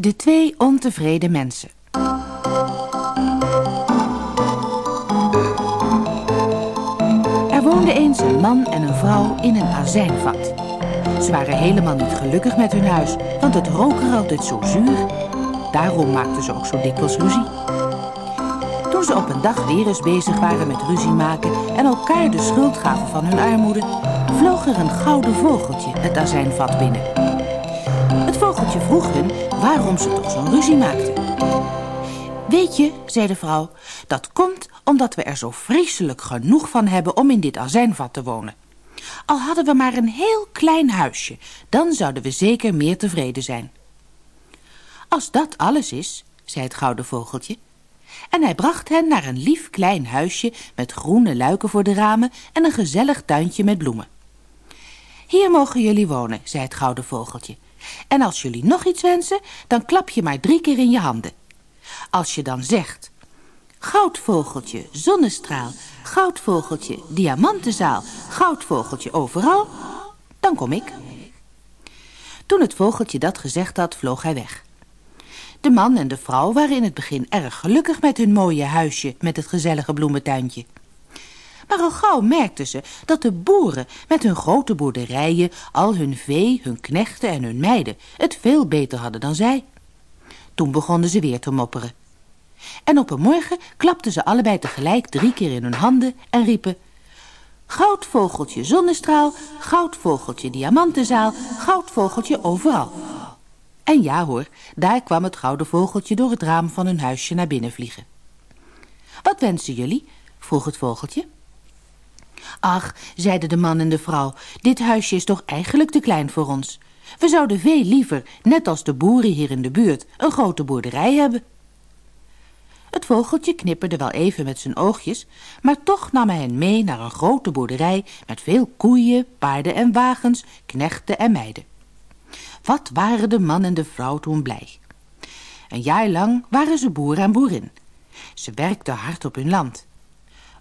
De twee ontevreden mensen. Er woonden eens een man en een vrouw in een azijnvat. Ze waren helemaal niet gelukkig met hun huis, want het rook er altijd zo zuur. Daarom maakten ze ook zo dikwijls ruzie. Toen ze op een dag weer eens bezig waren met ruzie maken en elkaar de schuld gaven van hun armoede, vloog er een gouden vogeltje het azijnvat binnen. Het vogeltje vroeg hun waarom ze toch zo'n ruzie maakten. Weet je, zei de vrouw, dat komt omdat we er zo vreselijk genoeg van hebben om in dit azijnvat te wonen. Al hadden we maar een heel klein huisje, dan zouden we zeker meer tevreden zijn. Als dat alles is, zei het gouden vogeltje, en hij bracht hen naar een lief klein huisje met groene luiken voor de ramen en een gezellig tuintje met bloemen. Hier mogen jullie wonen, zei het gouden vogeltje. En als jullie nog iets wensen, dan klap je maar drie keer in je handen. Als je dan zegt, goudvogeltje, zonnestraal, goudvogeltje, diamantenzaal, goudvogeltje overal, dan kom ik. Toen het vogeltje dat gezegd had, vloog hij weg. De man en de vrouw waren in het begin erg gelukkig met hun mooie huisje met het gezellige bloementuintje. Maar al gauw merkten ze dat de boeren met hun grote boerderijen, al hun vee, hun knechten en hun meiden het veel beter hadden dan zij. Toen begonnen ze weer te mopperen. En op een morgen klapten ze allebei tegelijk drie keer in hun handen en riepen... Goudvogeltje zonnestraal, goudvogeltje diamantenzaal, goudvogeltje overal. En ja hoor, daar kwam het gouden vogeltje door het raam van hun huisje naar binnen vliegen. Wat wensen jullie? vroeg het vogeltje. Ach, zeiden de man en de vrouw, dit huisje is toch eigenlijk te klein voor ons. We zouden veel liever, net als de boeren hier in de buurt, een grote boerderij hebben. Het vogeltje knipperde wel even met zijn oogjes, maar toch nam hij hen mee naar een grote boerderij met veel koeien, paarden en wagens, knechten en meiden. Wat waren de man en de vrouw toen blij. Een jaar lang waren ze boer en boerin. Ze werkten hard op hun land.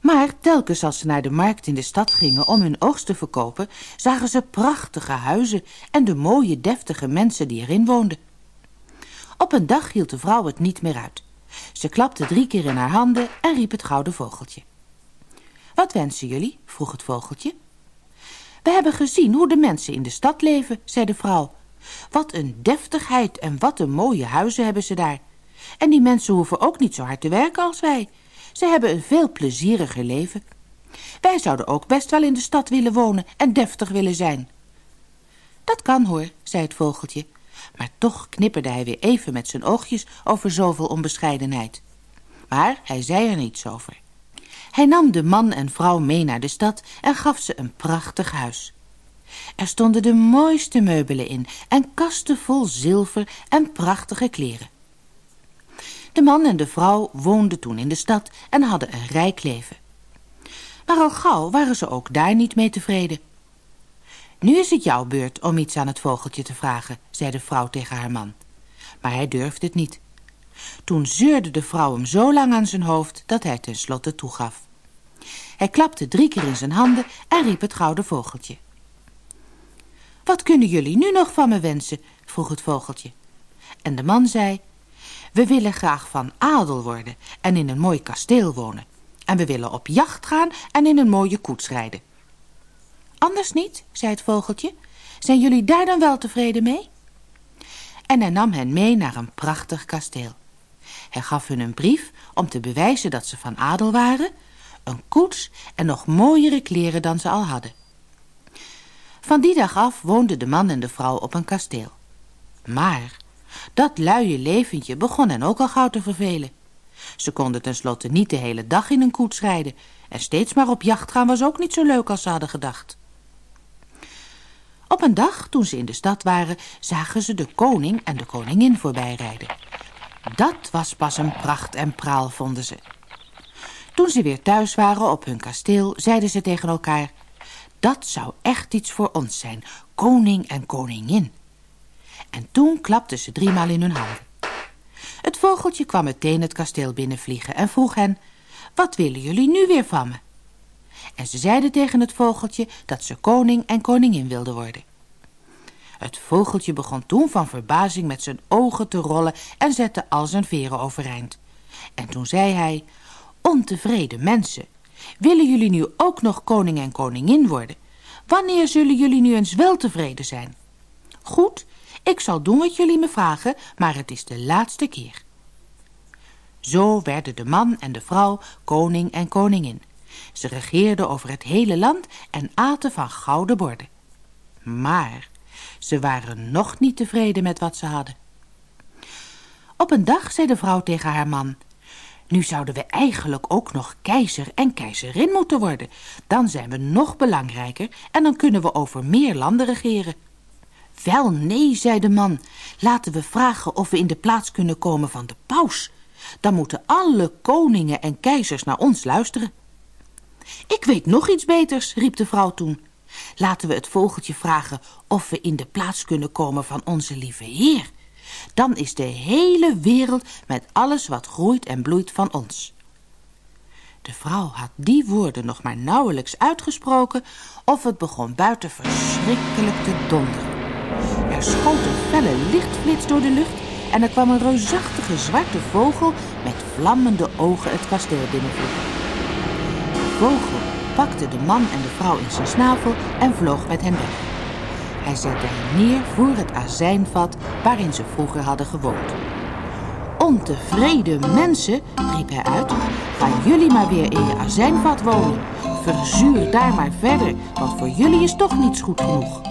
Maar telkens als ze naar de markt in de stad gingen om hun oogst te verkopen, zagen ze prachtige huizen en de mooie deftige mensen die erin woonden. Op een dag hield de vrouw het niet meer uit. Ze klapte drie keer in haar handen en riep het gouden vogeltje. Wat wensen jullie? vroeg het vogeltje. We hebben gezien hoe de mensen in de stad leven, zei de vrouw. Wat een deftigheid en wat een mooie huizen hebben ze daar. En die mensen hoeven ook niet zo hard te werken als wij. Ze hebben een veel plezieriger leven. Wij zouden ook best wel in de stad willen wonen en deftig willen zijn. Dat kan hoor, zei het vogeltje. Maar toch knipperde hij weer even met zijn oogjes over zoveel onbescheidenheid. Maar hij zei er niets over. Hij nam de man en vrouw mee naar de stad en gaf ze een prachtig huis. Er stonden de mooiste meubelen in en kasten vol zilver en prachtige kleren. De man en de vrouw woonden toen in de stad en hadden een rijk leven. Maar al gauw waren ze ook daar niet mee tevreden. Nu is het jouw beurt om iets aan het vogeltje te vragen, zei de vrouw tegen haar man. Maar hij durfde het niet. Toen zeurde de vrouw hem zo lang aan zijn hoofd dat hij tenslotte toegaf. Hij klapte drie keer in zijn handen en riep het gouden vogeltje. Wat kunnen jullie nu nog van me wensen? vroeg het vogeltje. En de man zei, we willen graag van adel worden en in een mooi kasteel wonen. En we willen op jacht gaan en in een mooie koets rijden. Anders niet, zei het vogeltje. Zijn jullie daar dan wel tevreden mee? En hij nam hen mee naar een prachtig kasteel. Hij gaf hun een brief om te bewijzen dat ze van adel waren, een koets en nog mooiere kleren dan ze al hadden. Van die dag af woonden de man en de vrouw op een kasteel. Maar dat luie leventje begon hen ook al gauw te vervelen. Ze konden tenslotte niet de hele dag in een koets rijden... en steeds maar op jacht gaan was ook niet zo leuk als ze hadden gedacht. Op een dag, toen ze in de stad waren, zagen ze de koning en de koningin voorbijrijden. Dat was pas een pracht en praal, vonden ze. Toen ze weer thuis waren op hun kasteel, zeiden ze tegen elkaar... Dat zou echt iets voor ons zijn, koning en koningin. En toen klapten ze driemaal in hun handen. Het vogeltje kwam meteen het kasteel binnenvliegen en vroeg hen... Wat willen jullie nu weer van me? En ze zeiden tegen het vogeltje dat ze koning en koningin wilden worden. Het vogeltje begon toen van verbazing met zijn ogen te rollen en zette al zijn veren overeind. En toen zei hij, ontevreden mensen, willen jullie nu ook nog koning en koningin worden? Wanneer zullen jullie nu eens wel tevreden zijn? Goed, ik zal doen wat jullie me vragen, maar het is de laatste keer. Zo werden de man en de vrouw koning en koningin. Ze regeerden over het hele land en aten van gouden borden. Maar ze waren nog niet tevreden met wat ze hadden. Op een dag zei de vrouw tegen haar man... Nu zouden we eigenlijk ook nog keizer en keizerin moeten worden. Dan zijn we nog belangrijker en dan kunnen we over meer landen regeren. Wel, nee, zei de man. Laten we vragen of we in de plaats kunnen komen van de paus. Dan moeten alle koningen en keizers naar ons luisteren. Ik weet nog iets beters, riep de vrouw toen. Laten we het vogeltje vragen of we in de plaats kunnen komen van onze lieve Heer. Dan is de hele wereld met alles wat groeit en bloeit van ons. De vrouw had die woorden nog maar nauwelijks uitgesproken of het begon buiten verschrikkelijk te donderen. Er schoot een felle lichtflits door de lucht en er kwam een reusachtige zwarte vogel met vlammende ogen het kasteel binnenvliegen. De vogel pakte de man en de vrouw in zijn snavel en vloog met hen weg. Hij zette hen neer voor het azijnvat waarin ze vroeger hadden gewoond. Ontevreden mensen, riep hij uit, gaan jullie maar weer in je azijnvat wonen. Verzuur daar maar verder, want voor jullie is toch niets goed genoeg.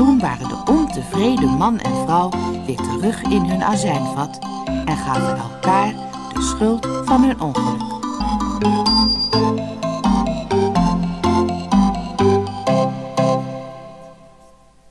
En toen waren de ontevreden man en vrouw weer terug in hun azijnvat en gaven elkaar de schuld van hun ongeluk.